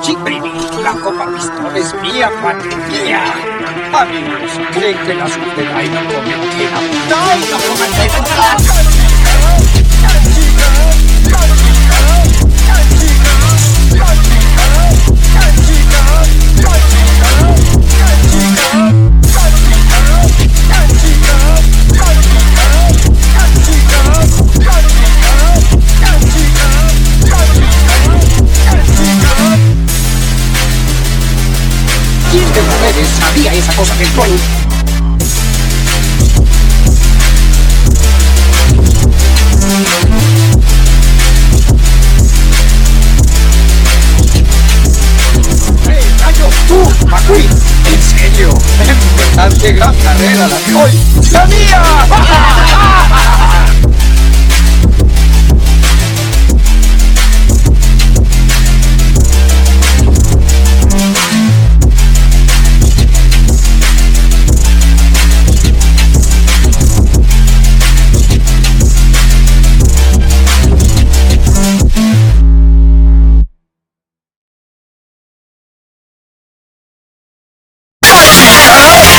Chiprini. La copa pistol es mía, padre mía. Amigos, ¿creen que la suerte y no comen queda? ¡No, no de ustedes sabía esa cosa del troll? ¡Hey, rayo! ¡Tú, McQueen! ¿En serio? ¡Empezaste gran carrera la de hoy! ¡La mía!